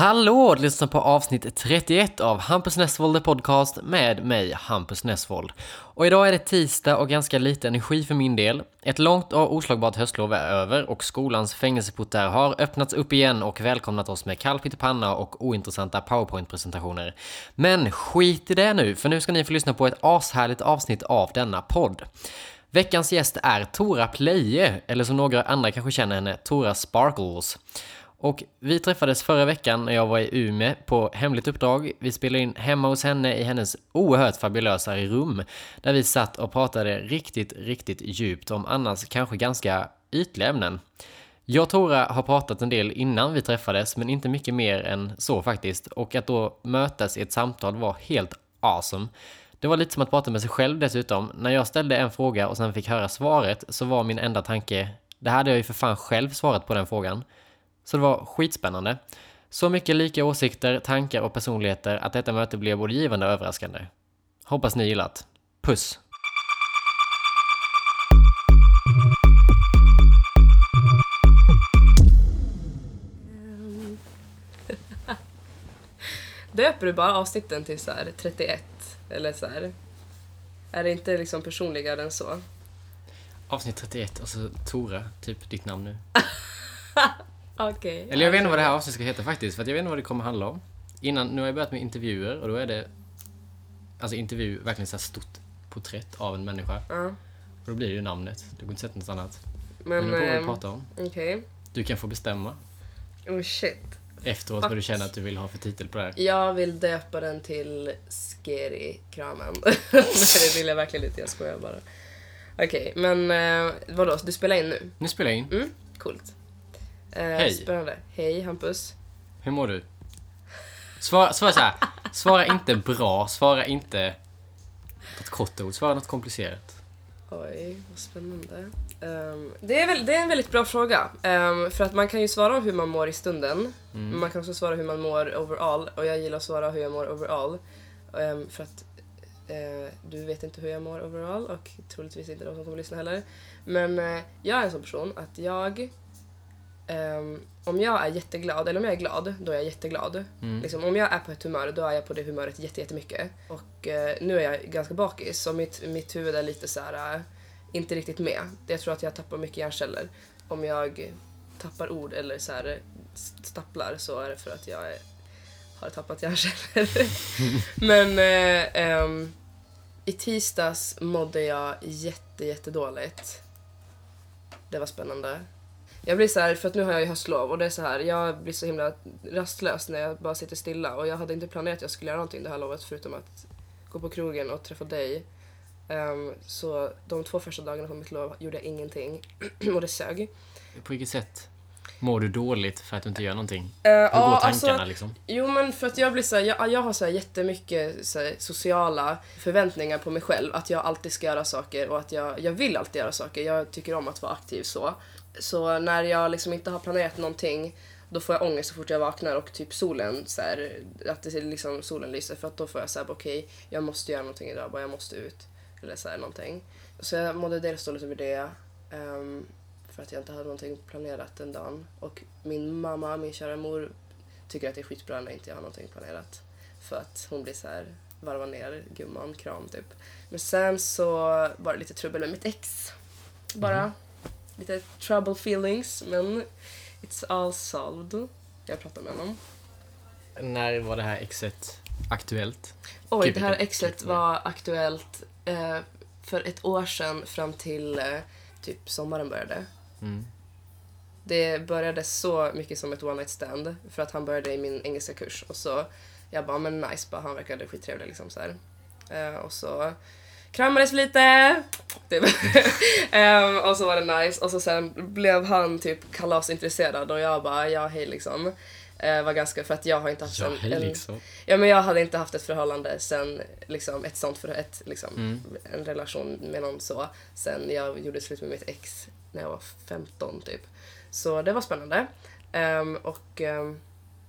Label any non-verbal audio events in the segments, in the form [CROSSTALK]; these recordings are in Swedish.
Hallå! Du lyssnar på avsnitt 31 av Hampus Nessvold The Podcast med mig, Hampus Nessvold. Och idag är det tisdag och ganska lite energi för min del. Ett långt och oslagbart höstlov är över och skolans fängelseportar har öppnats upp igen och välkomnat oss med kall panna och ointressanta powerpoint-presentationer. Men skit i det nu, för nu ska ni få lyssna på ett ashärligt avsnitt av denna podd. Veckans gäst är Tora Pleje, eller som några andra kanske känner henne, Tora Sparkles. Och vi träffades förra veckan när jag var i Ume på hemligt uppdrag. Vi spelade in hemma hos henne i hennes oerhört fabulösa rum. Där vi satt och pratade riktigt, riktigt djupt om annars kanske ganska ytliga ämnen. Jag och Tora har pratat en del innan vi träffades, men inte mycket mer än så faktiskt. Och att då mötas i ett samtal var helt awesome. Det var lite som att prata med sig själv dessutom. När jag ställde en fråga och sen fick höra svaret så var min enda tanke, det hade jag ju för fan själv svarat på den frågan. Så det var skitspännande. Så mycket lika åsikter, tankar och personligheter att detta möte blev både givande och överraskande. Hoppas ni gillat. Puss! [LAUGHS] Döper du bara avsnitten till så här 31? Eller så här? Är det inte liksom personligare än så? Avsnitt 31, alltså Tora, typ ditt namn nu. [LAUGHS] Okej. Eller jag vet inte vad det här avsnittet ska heta faktiskt, för att jag vet inte vad det kommer handla om. Innan, nu har jag börjat med intervjuer och då är det Alltså intervju, verkligen så här stort porträtt av en människa. Ja. Och då blir det ju namnet. Du går inte sätta något annat. Men, Men nu kommer vi ehm, prata om. Okej. Du kan få bestämma Oh shit. efteråt vad du känner att du vill ha för titel på det här. Jag vill döpa den till Scary-kramen. Nej, [LAUGHS] det vill jag verkligen inte. Jag skojar bara. Okej, men eh, vadå? Du spelar in nu? Nu spelar jag in. Mm, coolt. Eh, Hej. Spännande. Hej Hampus. Hur mår du? Svara, svara så här. Svara inte bra, svara inte ett kort ord, svara något komplicerat. Oj, vad spännande. Ehm, det, är väl, det är en väldigt bra fråga. Ehm, för att man kan ju svara om hur man mår i stunden. Men man kan också svara hur man mår overall. Och jag gillar att svara hur jag mår overall. Ehm, för att eh, du vet inte hur jag mår overall och troligtvis inte de som kommer lyssna heller. Men eh, jag är en sån person att jag ehm, om jag är jätteglad, eller om jag är glad, då är jag jätteglad. Liksom, om jag är på ett humör, då är jag på det humöret jätte- jättemycket. Och eh, nu är jag ganska bakis, så mitt, mitt huvud är lite så här eh, inte riktigt med. Jag tror att jag tappar mycket hjärnceller. Om jag tappar ord eller så här, stapplar så är det för att jag är, har tappat hjärnceller. [LAUGHS] Men eh, ehm, i tisdags mådde jag jätte, jättedåligt. Det var spännande. Jag blir så här, för att nu har jag ju höstlov och det är så här, jag blir så himla rastlös när jag bara sitter stilla och jag hade inte planerat att jag skulle göra någonting det här lovet förutom att gå på krogen och träffa dig. Ehm, så de två första dagarna på mitt lov gjorde jag ingenting [CLEARS THROAT] och det sög. På vilket sätt mår du dåligt för att du inte gör någonting? Uh, Hur går tankarna liksom? Jo men för att jag blir så här, jag, jag har så här jättemycket så här, sociala förväntningar på mig själv. Att jag alltid ska göra saker och att jag, jag vill alltid göra saker. Jag tycker om att vara aktiv så. Så när jag liksom inte har planerat någonting då får jag ångest så fort jag vaknar och typ solen så här, att det liksom solen lyser för att då får jag säga okej okay, jag måste göra någonting idag, bara jag måste ut. Eller så här någonting. Så jag mådde dels dåligt över det. um, för att jag inte hade någonting planerat den dagen. Och min mamma, min kära mor, tycker att det är skitbra när inte jag har någonting planerat. För att hon blir så här varva ner gumman, kram typ. Men sen så var det lite trubbel med mitt ex. Bara Mm lite trouble feelings men it's all solved. Jag pratar med honom. När var det här exet aktuellt? Oj, Gud, det här exet var aktuellt eh, för ett år sedan fram till eh, typ sommaren började. Mm. Det började så mycket som ett one night stand för att han började i min engelska kurs och så jag bara men nice bara han verkade skittrevlig liksom så här. Eh, och så kramades lite typ. [LAUGHS] Ehm, och så var det nice och så sen blev han typ kalasintresserad och jag bara ja hej liksom. Eh, var ganska för att jag har inte haft Ja, en, hej en liksom. Ja men jag hade inte haft ett förhållande sen liksom ett sånt för ett liksom Mm. en relation med någon så sen jag gjorde slut med mitt ex när jag var 15 typ. Så det var spännande. Ehm, och ehm,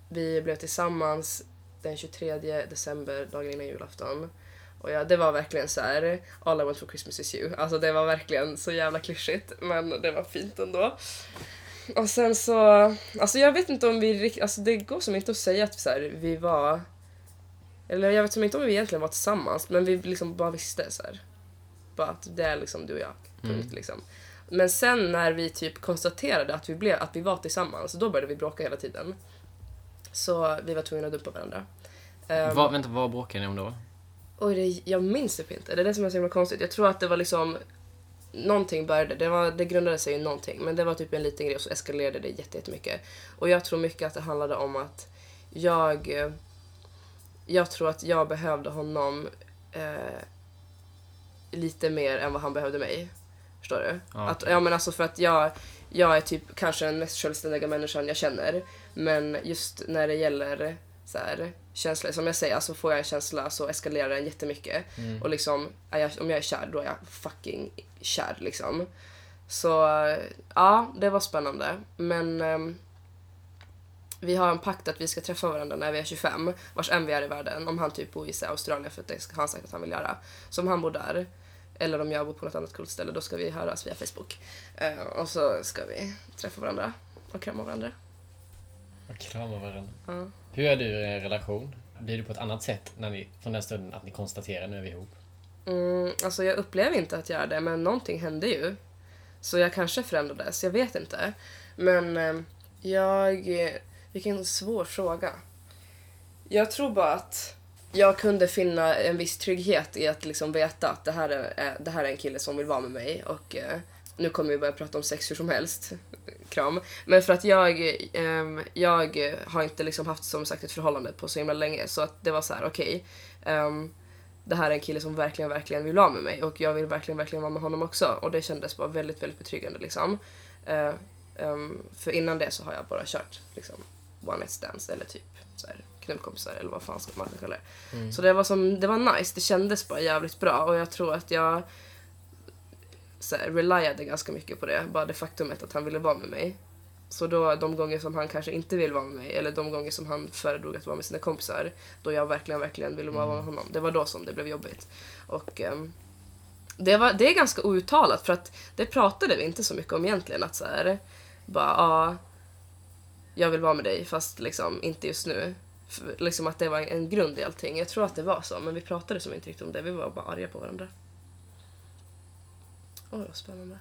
vi blev tillsammans den 23 december, dagen innan julafton. Och ja, det var verkligen så här: all I want for Christmas is you. Alltså det var verkligen så jävla klyschigt men det var fint ändå. och sen så, alltså jag vet inte om vi riktigt, alltså det går som inte att säga att så här, vi var, eller jag vet som inte om vi egentligen var tillsammans, men vi liksom bara visste så här. Bara att det är liksom du och jag, punkt Mm. liksom. Men sen när vi typ konstaterade att vi, blev, att vi var tillsammans, då började vi bråka hela tiden. Så vi var tvungna att dumpa varandra. Ehm, Vad, vänta, vad bråkade ni om då? Oj, det, jag minns typ inte. Det är det som är så himla konstigt. Jag tror att det var liksom Någonting började, det, var, det grundade sig i någonting men det var typ en liten grej och så eskalerade det jätte- jättemycket. Och jag tror mycket att det handlade om att jag eh, Jag tror att jag behövde honom eh, lite mer än vad han behövde mig. Förstår du? Ja, Att, ja men alltså för att jag Jag är typ kanske den mest självständiga människan jag känner men just när det gäller så här, känslor, som jag säger, alltså får jag en känsla så eskalerar den jättemycket. Och liksom, jag, om jag är kär, då är jag fucking kär liksom. Så ja, det var spännande. Men ehm, vi har en pakt att vi ska träffa varandra när vi är 25, vars än vi är i världen. Om han typ bor i Australien för att det ska han sagt att han vill göra. Så om han bor där, eller om jag bor på något annat coolt ställe, då ska vi höras via Facebook. Eh, och så ska vi träffa varandra och krama varandra. Och krama varandra. Ja. Hur är du i en relation? Blir det på ett annat sätt när ni, från den stunden att ni konstaterar nu är vi ihop? Mm, alltså jag upplever inte att jag är det, men någonting hände ju. Så jag kanske förändrades, jag vet inte. Men eh, jag... Vilken svår fråga. Jag tror bara att jag kunde finna en viss trygghet i att liksom veta att det här är, är- det här är en kille som vill vara med mig. Och eh, nu kommer vi börja prata om sex hur som helst. Kram. Men för att jag, ehm, jag har inte liksom haft som sagt ett förhållande på så himla länge. Så att det var så här: okej. ehm, det här är en kille som verkligen, verkligen vill vara med mig och jag vill verkligen, verkligen vara med honom också. Och det kändes bara väldigt, väldigt betryggande liksom. Eh, ehm, för innan det så har jag bara kört liksom one night stands eller typ så här, knullkompisar eller vad fan ska man kalla det. Så det var, som, det var nice, det kändes bara jävligt bra och jag tror att jag så här, reliade ganska mycket på det. Bara det faktumet att han ville vara med mig. Så då de gånger som han kanske inte vill vara med mig eller de gånger som han föredrog att vara med sina kompisar då jag verkligen, verkligen ville vara med honom. Det var då som det blev jobbigt. Och ehm, det, var, det är ganska outtalat för att det pratade vi inte så mycket om egentligen. Att så här, bara ja, jag vill vara med dig fast liksom inte just nu. För, liksom att det var en grund i allting. Jag tror att det var så men vi pratade som inte riktigt om det. Vi var bara arga på varandra. Oj vad spännande.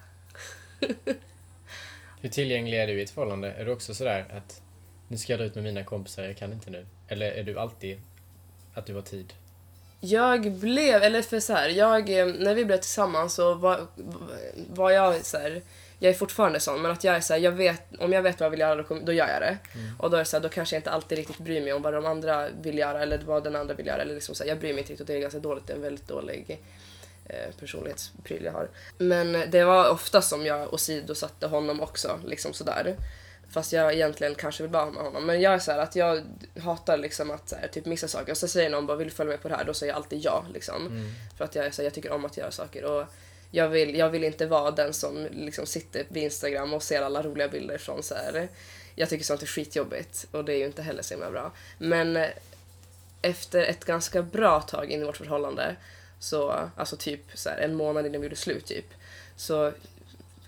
[LAUGHS] Hur tillgänglig är du i ett förhållande? Är du också sådär att nu ska jag dra ut med mina kompisar, jag kan inte nu? Eller är du alltid att du har tid? Jag blev, eller för så här, jag, eh, när vi blev tillsammans så var, var jag så här, jag är fortfarande sån, men att jag är så här, jag vet, om jag vet vad jag vill göra då, då gör jag det. Och då är så här, då kanske jag inte alltid riktigt bryr mig om vad de andra vill göra eller vad den andra vill göra. Eller liksom så här, jag bryr mig inte riktigt och det är ganska dåligt, det är en väldigt dålig eh, personlighetspryl jag har. Men det var ofta som jag åsidosatte honom också, liksom sådär. Fast jag egentligen kanske vill vara med honom. Men jag är så att jag hatar liksom att här, typ missa saker. Och så säger någon bara vill du följa med på det här? Då säger jag alltid ja liksom. För att jag, här, jag tycker om att göra saker. Och jag vill, jag vill inte vara den som liksom sitter vid Instagram och ser alla roliga bilder från så här. Jag tycker sånt är skitjobbigt och det är ju inte heller så himla bra. Men efter ett ganska bra tag in i vårt förhållande, så, alltså typ så här, en månad innan vi gjorde slut typ, så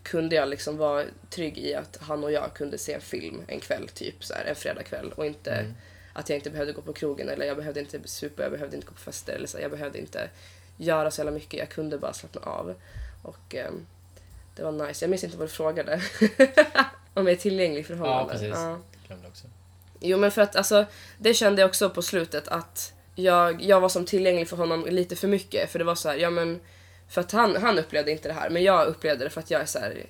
kunde jag liksom vara trygg i att han och jag kunde se en film en kväll, typ så här, en fredagkväll och inte att jag inte behövde gå på krogen eller jag behövde inte supa, jag behövde inte gå på fester eller så, jag behövde inte göra så jävla mycket, jag kunde bara slappna av. Och ehm, det var nice. Jag minns inte vad du frågade. [LAUGHS] Om jag är tillgänglig i förhållanden. Ja, precis. Ja. Glömde också. Jo men för att alltså, det kände jag också på slutet att jag, jag var som tillgänglig för honom lite för mycket. För det var så här, ja men, för att han, han upplevde inte det här, men jag upplevde det för att jag är så här,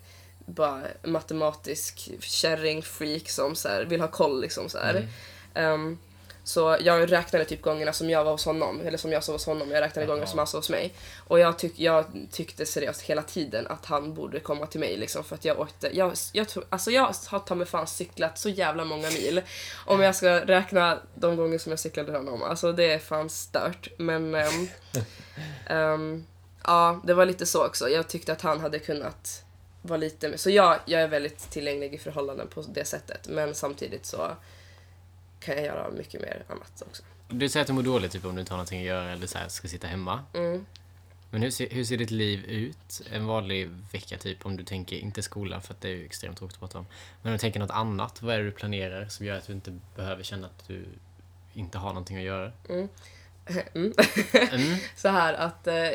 bara matematisk kärring-freak som så här, vill ha koll liksom så här. Ehm, så jag räknade typ gångerna som jag var hos honom, eller som jag sov hos honom, jag räknade gångerna som han sov hos mig. Och jag, tyck, jag tyckte seriöst hela tiden att han borde komma till mig liksom för att jag åkte, jag, jag, tror, alltså jag har ta mig fan cyklat så jävla många mil. Om jag ska räkna de gånger som jag cyklade honom, alltså det är fan stört. Men ehm, [LAUGHS] ehm, ja, det var lite så också. Jag tyckte att han hade kunnat vara lite, så jag, jag är väldigt tillgänglig i förhållanden på det sättet. Men samtidigt så kan jag göra mycket mer annat också. Du säger att du mår dåligt typ om du inte har någonting att göra eller så här, ska sitta hemma. Mm. Men hur ser, hur ser ditt liv ut en vanlig vecka typ? Om du tänker, inte skola för att det är ju extremt tråkigt att prata om. Men om du tänker något annat, vad är det du planerar som gör att du inte behöver känna att du inte har någonting att göra? Mm. [LAUGHS] Mm. Mm. [LAUGHS] så här att eh,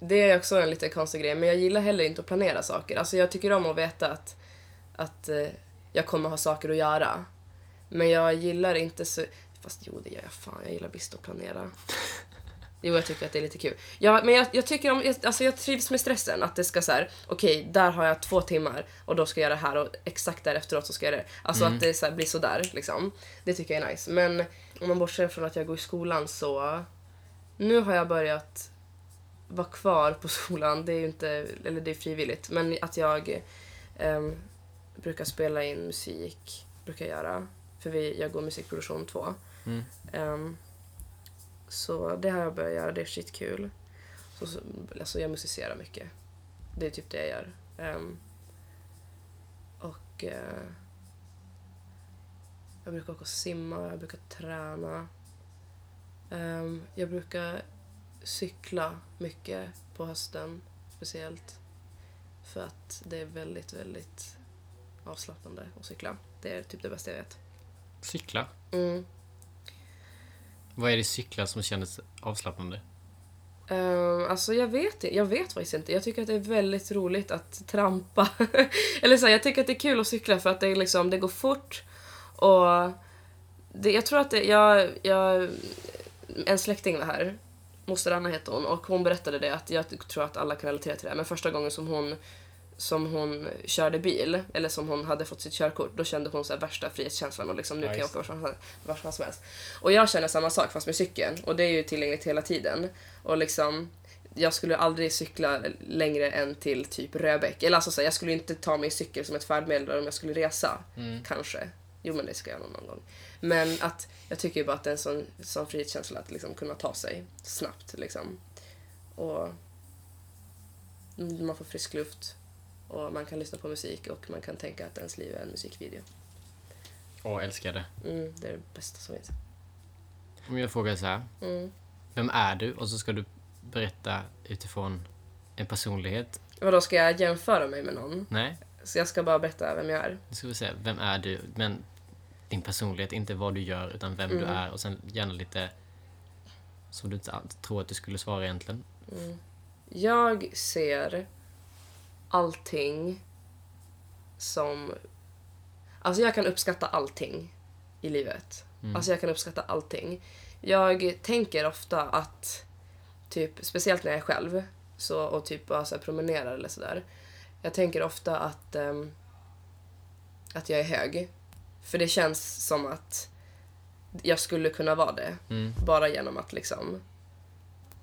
det är också en lite konstig grej, men jag gillar heller inte att planera saker. Alltså jag tycker om att veta att, att eh, jag kommer ha saker att göra. Men jag gillar inte så... Fast jo, det gör jag fan. Jag gillar visst att planera. [LAUGHS] Jo, jag tycker att det är lite kul. Ja, men jag, jag tycker om... jag- Alltså jag trivs med stressen. Att det ska så här, okej, där har jag två timmar och då ska jag göra det här och exakt därefteråt så ska jag göra det. Alltså att det så här, blir sådär liksom. Det tycker jag är nice. Men om man bortser från att jag går i skolan så... Nu har jag börjat vara kvar på [LAUGHS] skolan. Det är ju inte... Eller det är frivilligt. Men att jag ehm, brukar spela in musik. Brukar jag göra. För vi, jag går musikproduktion 2. Mm. Ehm, så det har jag börjat göra, det är skitkul. Så, så, alltså jag musicerar mycket. Det är typ det jag gör. Ehm, och eh, jag brukar också simma, jag brukar träna. Ehm, jag brukar cykla mycket på hösten speciellt. För att det är väldigt, väldigt avslappnande att cykla. Det är typ det bästa jag vet. Cykla? Mm. Vad är det cykla som kändes avslappnande? Uh, alltså jag vet, jag vet faktiskt inte. Jag tycker att det är väldigt roligt att trampa. [LAUGHS] Eller så här, jag tycker att det är kul att cykla för att det, är liksom, det går fort. Och det, jag tror att det, jag, jag, en släkting var här. Moster Anna heter hon och hon berättade det att jag tror att alla kan relatera till det. Men första gången som hon som hon körde bil, eller som hon hade fått sitt körkort, då kände hon så värsta frihetskänslan och liksom nu Ja, kan jag åka vart som, vart som helst. Och jag känner samma sak fast med cykeln och det är ju tillgängligt hela tiden. Och liksom, jag skulle aldrig cykla längre än till typ Röbäck. Eller alltså så här, jag skulle inte ta min cykel som ett färdmedel om jag skulle resa. Kanske. Jo men det ska jag nog någon gång. Men att jag tycker ju bara att det är en sån, sån frihetskänsla att liksom kunna ta sig snabbt liksom. Och man får frisk luft och man kan lyssna på musik och man kan tänka att ens liv är en musikvideo. Åh, älskar det. Mm, det är det bästa som finns. Om jag frågar så här. Mm. Vem är du? Och så ska du berätta utifrån en personlighet. Vadå, ska jag jämföra mig med någon? Nej, Så jag ska bara berätta vem jag är? nu ska vi säga. Vem är du? Men din personlighet, inte vad du gör, utan vem du är. Och sen gärna lite som du inte tror att du skulle svara egentligen. Jag ser allting som... Alltså jag kan uppskatta allting i livet. Alltså jag kan uppskatta allting. Jag tänker ofta att, typ, speciellt när jag är själv så, och typ bara så promenerar eller sådär. Jag tänker ofta att, ehm, att jag är hög. För det känns som att jag skulle kunna vara det. Mm. Bara genom att liksom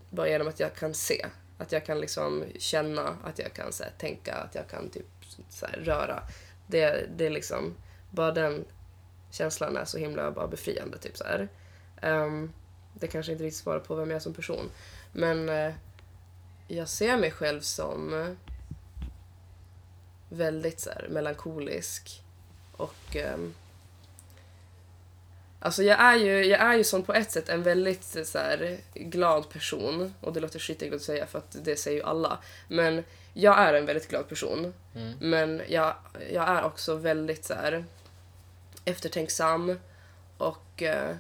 bara genom att jag kan se. Att jag kan liksom känna, att jag kan så här, tänka, att jag kan typ så här, röra. Det, det är liksom, bara den känslan är så himla bara befriande. Typ så här. Um, det kanske inte riktigt svarar på vem jag är som person. Men uh, jag ser mig själv som väldigt så här, melankolisk. Och um, Alltså jag är ju, jag är ju som på ett sätt en väldigt så här, glad person. Och det låter skitäckligt att säga för att det säger ju alla. Men jag är en väldigt glad person. Mm. Men jag, jag är också väldigt så här, eftertänksam. Och, eh,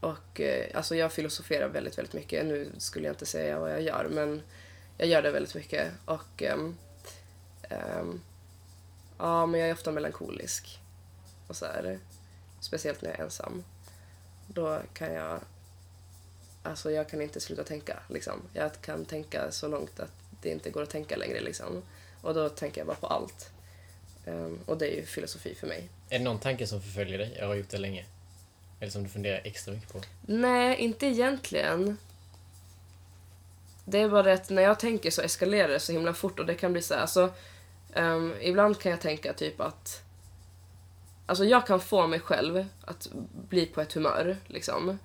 och eh, alltså jag filosoferar väldigt, väldigt mycket. Nu skulle jag inte säga vad jag gör men jag gör det väldigt mycket. Och ehm, ehm, ja, men jag är ofta melankolisk. Och så här, speciellt när jag är ensam. Då kan jag, alltså jag kan inte sluta tänka liksom. Jag kan tänka så långt att det inte går att tänka längre liksom. Och då tänker jag bara på allt. Ehm, och det är ju filosofi för mig. Är det någon tanke som förföljer dig? Jag har gjort det länge. Eller som du funderar extra mycket på? Nej, inte egentligen. Det är bara det att när jag tänker så eskalerar det så himla fort och det kan bli så här, alltså, ehm, ibland kan jag tänka typ att Alltså jag kan få mig själv att bli på ett humör liksom.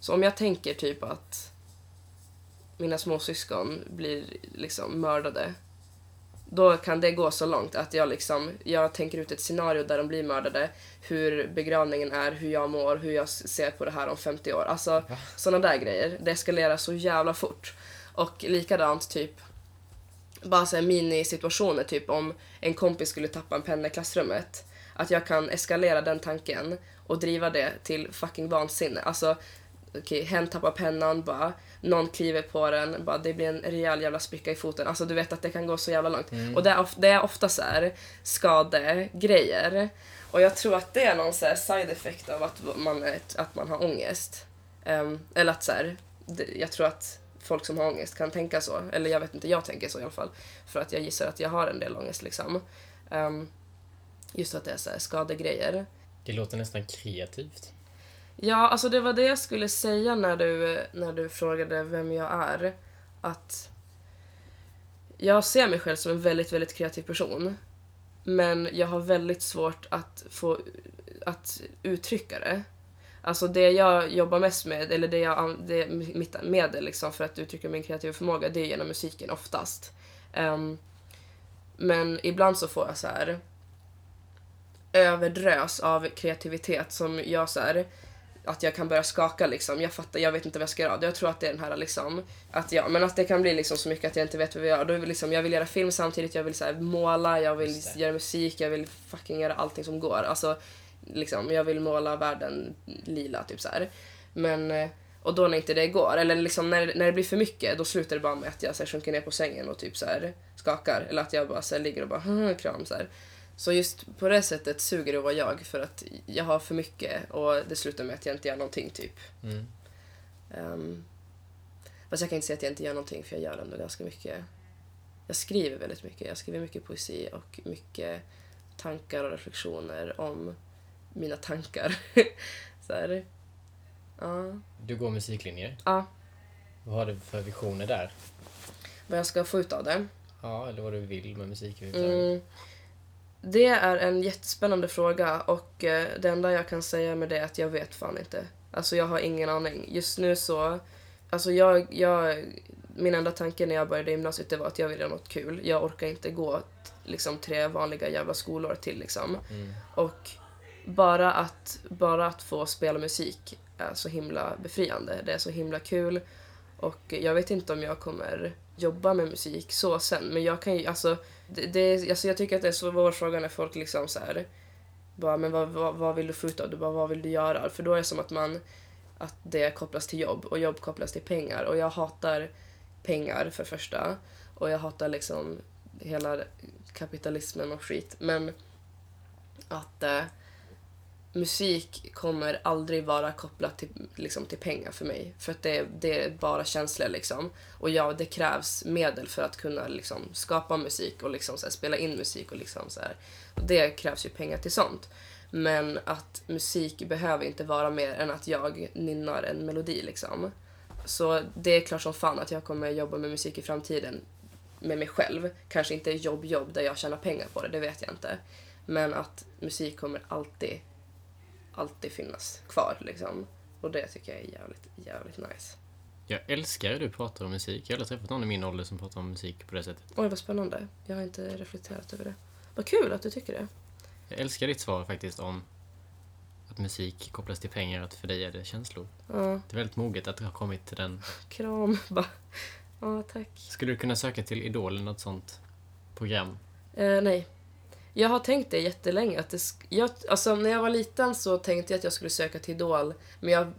Så om jag tänker typ att mina små syskon blir liksom mördade. Då kan det gå så långt att jag liksom, jag tänker ut ett scenario där de blir mördade. Hur begravningen är, hur jag mår, hur jag ser på det här om 50 år. Alltså sådana där grejer. Det eskalerar så jävla fort. Och likadant typ bara så här minisituationer, typ om en kompis skulle tappa en penna i klassrummet. Att jag kan eskalera den tanken och driva det till fucking vansinne. Alltså, okej, okay, hen tappar pennan, bara någon kliver på den, bara det blir en rejäl jävla spricka i foten. Alltså du vet att det kan gå så jävla långt. Mm. Och det är, of- det är ofta så här skadegrejer. Och jag tror att det är någon så side effect av att man, att man har ångest. Ehm, eller att så här, jag tror att folk som har ångest kan tänka så. Eller jag vet inte, jag tänker så i alla fall. För att jag gissar att jag har en del ångest liksom. Ehm, just att det är så här skadegrejer. Det låter nästan kreativt. Ja, alltså det var det jag skulle säga när du, när du frågade vem jag är. Att jag ser mig själv som en väldigt, väldigt kreativ person. Men jag har väldigt svårt att få att uttrycka det. Alltså det jag jobbar mest med, eller det jag, det, mitt medel liksom för att uttrycka min kreativa förmåga, det är genom musiken oftast. Ehm, men ibland så får jag så här överdrös av kreativitet som jag så här, att jag kan börja skaka liksom. Jag fattar, jag vet inte vad jag ska göra. Jag tror att det är den här liksom, att ja, men att det kan bli liksom så mycket att jag inte vet vad jag gör. Då är det liksom, jag vill göra film samtidigt, jag vill så här, måla, jag vill göra musik, jag vill fucking göra allting som går. Alltså, liksom, jag vill måla världen lila, typ så här. Men, eh, och då när inte det går, eller liksom när, när det blir för mycket, då slutar det bara med att jag så här, sjunker ner på sängen och typ så här, skakar. Eller att jag bara så här, ligger och bara "Hm, [LAUGHS] kram så här. Så just på det sättet suger det att vara jag för att jag har för mycket och det slutar med att jag inte gör någonting typ. Mm. Um, fast jag kan inte säga att jag inte gör någonting för jag gör ändå ganska mycket. Jag skriver väldigt mycket. Jag skriver mycket poesi och mycket tankar och reflektioner om mina tankar. [LAUGHS] så här. Ja. Du går musiklinjer. ja, Vad har du för visioner där? vad jag ska få ut av det. Ja, eller vad du vill med musik överhuvudtaget. Mm. Det är en jättespännande fråga och eh, det enda jag kan säga med det är att jag vet fan inte. Alltså jag har ingen aning. Just nu så, alltså jag, jag, min enda tanke när jag började gymnasiet det var att jag ville göra något kul. Jag orkar inte gå liksom tre vanliga jävla skolor till liksom. Mm. Och bara att, bara att få spela musik är så himla befriande. Det är så himla kul. Och jag vet inte om jag kommer jobba med musik så sen. Men jag kan ju, alltså, det, det, alltså jag tycker att det är så svår fråga när folk liksom så här, bara, men vad, vad, vad vill du få ut av det? Bara, vad vill du göra? För då är det som att man, att det kopplas till jobb och jobb kopplas till pengar. Och jag hatar pengar för första. Och jag hatar liksom hela kapitalismen och skit. Men att eh, musik kommer aldrig vara kopplat till, liksom, till pengar för mig. För att det, det är bara känslor liksom. Och ja, det krävs medel för att kunna liksom, skapa musik och liksom, så här, spela in musik. och liksom så här. Och Det krävs ju pengar till sånt. Men att musik behöver inte vara mer än att jag nynnar en melodi liksom. Så det är klart som fan att jag kommer jobba med musik i framtiden med mig själv. Kanske inte jobb-jobb där jag tjänar pengar på det, det vet jag inte. Men att musik kommer alltid, alltid finnas kvar liksom. Och det tycker jag är jävligt, jävligt nice. Jag älskar hur du pratar om musik. Jag har aldrig träffat någon i min ålder som pratar om musik på det sättet. Oj, vad spännande. Jag har inte reflekterat över det. Vad kul att du tycker det. Jag älskar ditt svar faktiskt om att musik kopplas till pengar, att för dig är det känslor. Ja, Det är väldigt moget att du har kommit till den. kram. [LAUGHS] Bara, Ja, tack. Skulle du kunna söka till Idol eller något sånt program? Eh, nej. Jag har tänkt det jättelänge. Att det jag, alltså, när jag var liten så tänkte jag att jag skulle söka till Idol, men jag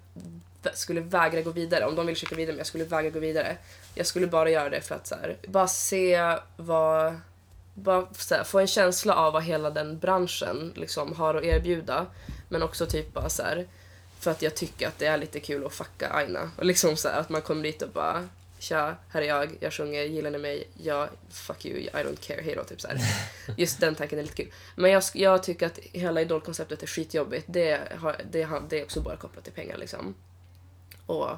skulle vägra gå vidare. Om de ville söka vidare, men jag skulle vägra gå vidare. Jag skulle bara göra det för att så här, bara se vad... Bara så här, få en känsla av vad hela den branschen liksom har att erbjuda. Men också typ bara så här, för att jag tycker att det är lite kul att fucka Aina. Och liksom så här, att man kommer dit och bara Tja, här är jag, jag sjunger, gillar ni mig? Ja, fuck you, I don't care, hejdå, typ så här. [LAUGHS] Just den tanken är lite kul. Men jag, jag tycker att hela idolkonceptet är skitjobbigt. Det, har, det, har, det är också bara kopplat till pengar liksom. Och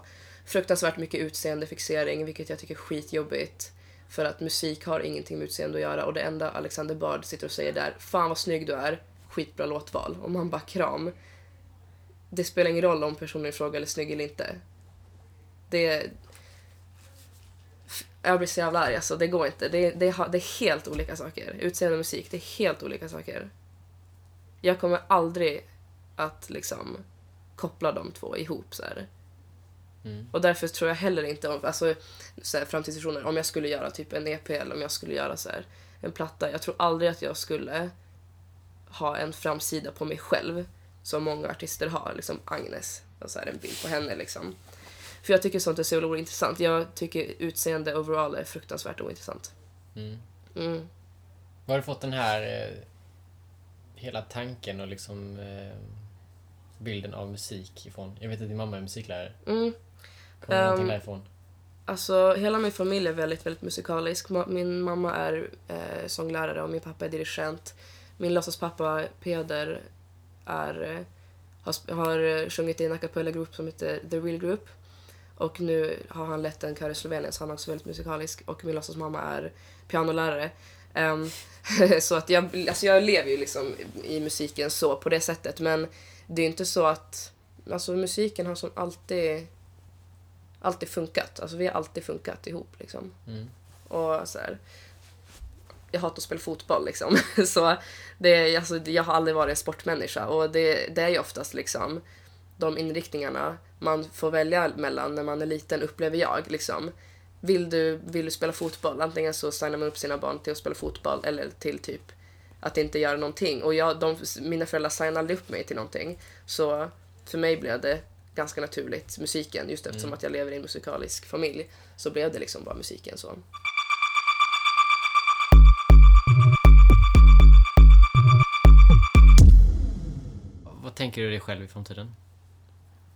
fruktansvärt mycket utseendefixering, vilket jag tycker är skitjobbigt. För att musik har ingenting med utseende att göra och det enda Alexander Bard sitter och säger där, fan vad snygg du är, skitbra låtval. Och man bara kram. Det spelar ingen roll om personen i fråga är snygg eller inte. Det... Jag blir så jävla arg alltså, det går inte. Det, det, det är helt olika saker. Utseende och musik, det är helt olika saker. Jag kommer aldrig att liksom koppla de två ihop så här. Mm. Och därför tror jag heller inte om alltså, så här, framtidsvisioner, om jag skulle göra typ en EP eller om jag skulle göra så här, en platta. Jag tror aldrig att jag skulle ha en framsida på mig själv som många artister har, liksom Agnes. Och så här, en bild på henne liksom. För jag tycker sånt är så jävla ointressant. Jag tycker utseende overall är fruktansvärt ointressant. Mm. Mm. Var har du fått den här eh, hela tanken och liksom eh, bilden av musik ifrån? Jag vet att din mamma är musiklärare. Mm. Kommer um, någonting Ehm, därifrån? Alltså, hela min familj är väldigt, väldigt musikalisk. Ma- Min mamma är eh, sånglärare och min pappa är dirigent. Min låtsaspappa Peder är, eh, har, har eh, sjungit i en a cappella-grupp som heter The Real Group. Och nu har han lett en kör i Slovenien så han är också väldigt musikalisk. Och min låtsasmamma är pianolärare. Ehm, [LAUGHS] så att jag, alltså jag lever ju liksom i musiken så på det sättet. Men det är inte så att... Alltså musiken har som alltid alltid funkat. Alltså vi har alltid funkat ihop liksom. Mm. Och så här, jag hatar att spela fotboll liksom. [LAUGHS] Så det, alltså, jag har aldrig varit en sportmänniska och det, det är ju oftast liksom de inriktningarna man får välja mellan när man är liten upplever jag liksom. Vill du, vill du spela fotboll? Antingen så signar man upp sina barn till att spela fotboll eller till typ att inte göra någonting. Och jag, de, mina föräldrar signade aldrig upp mig till någonting. Så för mig blev det ganska naturligt musiken just eftersom Mm. att jag lever i en musikalisk familj. Så blev det liksom bara musiken så. Vad tänker du dig själv i framtiden?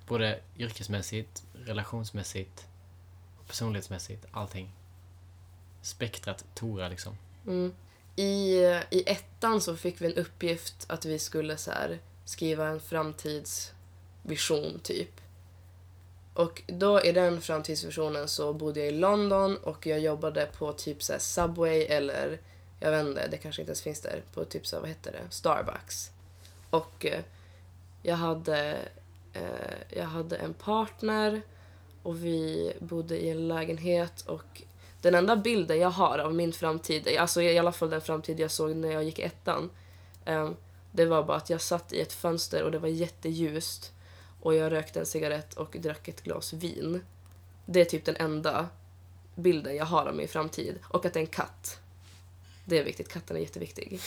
Både yrkesmässigt, relationsmässigt, personlighetsmässigt, allting. Spektrat Tora liksom. Mm. I, I ettan så fick vi en uppgift att vi skulle så här, skriva en framtidsvision typ. Och då i den framtidsvisionen så bodde jag i London och jag jobbade på typ så här Subway eller jag vet inte, det kanske inte ens finns där, på typ så här, vad heter det, Starbucks. Och eh, jag hade, eh, jag hade en partner och vi bodde i en lägenhet och den enda bilden jag har av min framtid, alltså i alla fall den framtid jag såg när jag gick i ettan, eh, det var bara att jag satt i ett fönster och det var jätteljust och jag rökte en cigarett och drack ett glas vin. Det är typ den enda bilden jag har av min framtid. Och att det är en katt. Det är viktigt, katten är jätteviktig.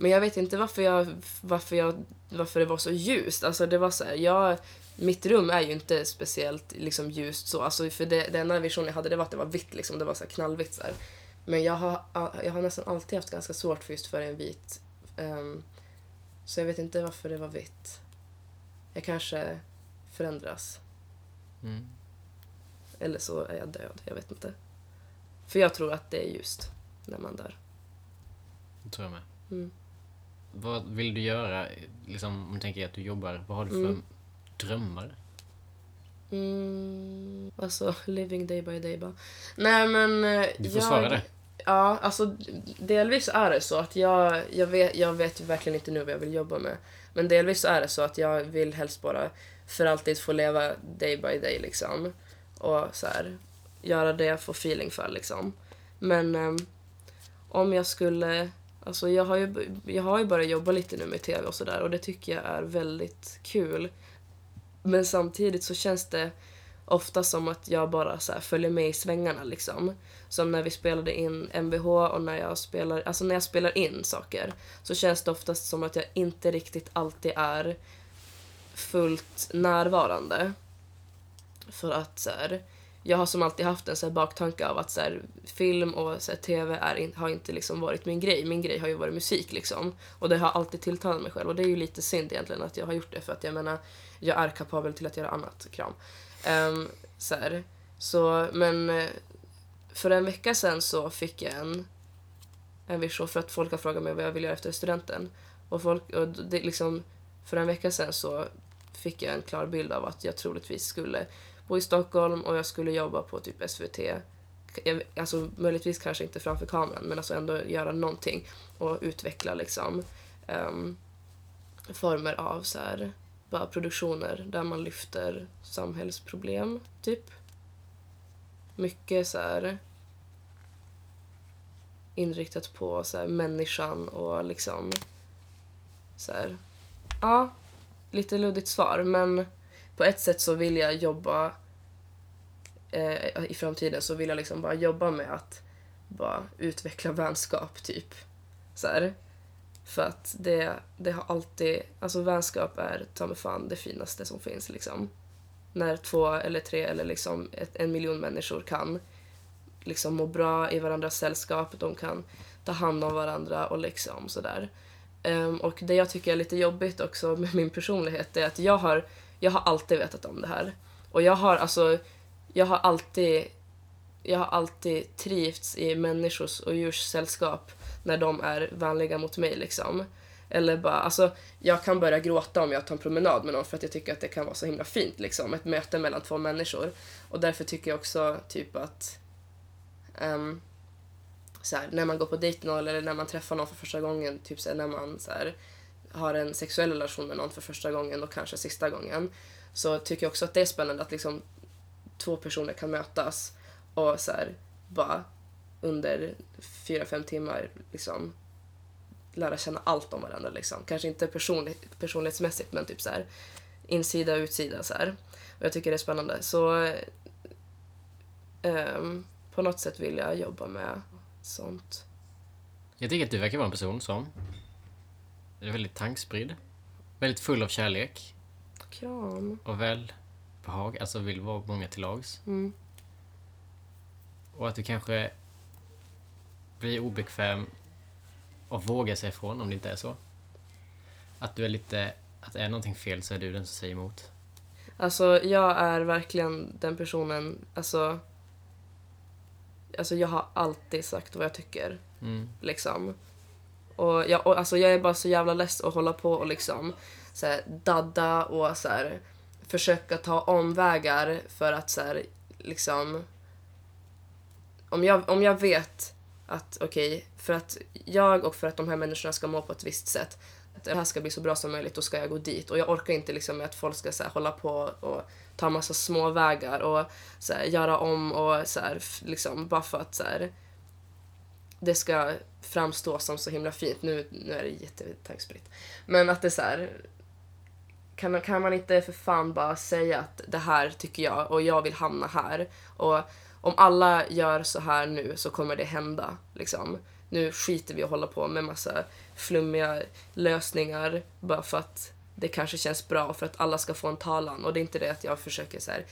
Men jag vet inte varför jag, varför jag, varför det var så ljust. Alltså det var så här, jag, mitt rum är ju inte speciellt liksom ljust så. Alltså för det, den enda visionen jag hade det var att det var vitt liksom, det var så här knallvitt så här. Men jag har, jag har nästan alltid haft ganska svårt för just för en vit. ehm, så jag vet inte varför det var vitt. Jag kanske förändras. Mm. Eller så är jag död, jag vet inte. För jag tror att det är ljust när man dör. Det tror jag med. Mm. Vad vill du göra, liksom, om du tänker att du jobbar, vad har du för Mm. drömmar? Mm, alltså, [LAUGHS] living day by day bara. Nej men... eh, Du får jag, svara det. Ja, alltså delvis är det så att jag, jag, vet, jag vet verkligen inte nu vad jag vill jobba med. Men delvis är det så att jag vill helst bara för alltid få leva day by day liksom. Och så här, göra det jag får feeling för liksom. Men ehm, om jag skulle... Alltså jag har, ju, jag har ju börjat jobba lite nu med tv och sådär och det tycker jag är väldigt kul. Men samtidigt så känns det ofta som att jag bara så här följer med i svängarna liksom. Som när vi spelade in MBH och när jag spelar, alltså när jag spelar in saker så känns det oftast som att jag inte riktigt alltid är fullt närvarande. För att så här, jag har som alltid haft en så här baktanke av att så här, film och så här, tv är, in- har inte liksom varit min grej. Min grej har ju varit musik liksom. Och det har alltid tilltalat mig själv. Och det är ju lite synd egentligen att jag har gjort det för att jag menar, jag är kapabel till att göra annat. Kram. Um, så här. Så, men eh, för en vecka sedan så fick jag en, en vision för att folk har frågat mig vad jag vill göra efter studenten. Och, folk, och det, liksom, för en vecka sedan så fick jag en klar bild av att jag troligtvis skulle bo i Stockholm och jag skulle jobba på typ SVT. Alltså möjligtvis kanske inte framför kameran men alltså ändå göra någonting och utveckla liksom um, former av så här, bara produktioner där man lyfter samhällsproblem typ. Mycket så här inriktat på så här, människan och liksom så här, ja, lite luddigt svar men på ett sätt så vill jag jobba eh, i framtiden så vill jag liksom bara jobba med att bara utveckla vänskap typ. Så här. För att det, det har alltid, alltså vänskap är ta mig fan det finaste som finns liksom. När två eller tre eller liksom ett, en miljon människor kan liksom må bra i varandras sällskap, de kan ta hand om varandra och liksom sådär. Um, och det jag tycker är lite jobbigt också med min personlighet är att jag har, jag har alltid vetat om det här. Och jag har alltså, jag har alltid, jag har alltid trivts i människors och djurs sällskap när de är vänliga mot mig liksom. Eller bara, alltså jag kan börja gråta om jag tar en promenad med någon för att jag tycker att det kan vara så himla fint liksom. Ett möte mellan två människor. Och därför tycker jag också typ att um, så här, när man går på dejt eller när man träffar någon för första gången, typ så här, när man så här, har en sexuell relation med någon för första gången och kanske sista gången, så tycker jag också att det är spännande att liksom två personer kan mötas och så här, bara under fyra, fem timmar liksom lära känna allt om varandra. Liksom. Kanske inte personlig, personlighetsmässigt men typ så här insida och utsida. Så här. Och jag tycker det är spännande. Så um, på något sätt vill jag jobba med sånt. Jag tycker att du verkar vara en person som är väldigt tankspridd. Väldigt full av kärlek. Kram. Och välbehag, alltså vill vara många till lags. Mm. Och att du kanske blir obekväm och vågar säga ifrån om det inte är så. Att du är lite, att är någonting fel så är du den som säger emot. Alltså jag är verkligen den personen, alltså Alltså jag har alltid sagt vad jag tycker. Mm. Liksom. Och jag, och, alltså jag är bara så jävla less att hålla på och liksom så här, dadda och så här, försöka ta omvägar för att så här, liksom om jag, om jag vet att okej, okay, för att jag och för att de här människorna ska må på ett visst sätt att det här ska bli så bra som möjligt, då ska jag gå dit. Och jag orkar inte liksom med att folk ska så här, hålla på och ta massa små vägar och så här, göra om och så här, liksom bara för att så här, det ska framstå som så himla fint. Nu, nu är det jättetankspritt. Men att det så här, kan, kan man inte för fan bara säga att det här tycker jag och jag vill hamna här. Och om alla gör så här nu så kommer det hända. Liksom. Nu skiter vi och hålla på med massa flummiga lösningar bara för att det kanske känns bra för att alla ska få en talan. Och det är inte det att jag försöker så här,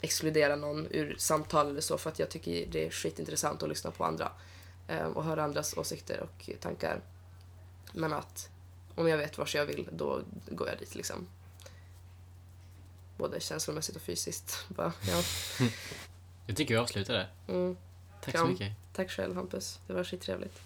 exkludera någon ur samtal eller så för att jag tycker det är skitintressant att lyssna på andra och höra andras åsikter och tankar. Men att om jag vet vart jag vill, då går jag dit liksom. Både känslomässigt och fysiskt. [LAUGHS] Bara, ja. Jag tycker vi avslutar där. Mm. Tack så mycket. Tack själv Hampus. Det var skittrevligt.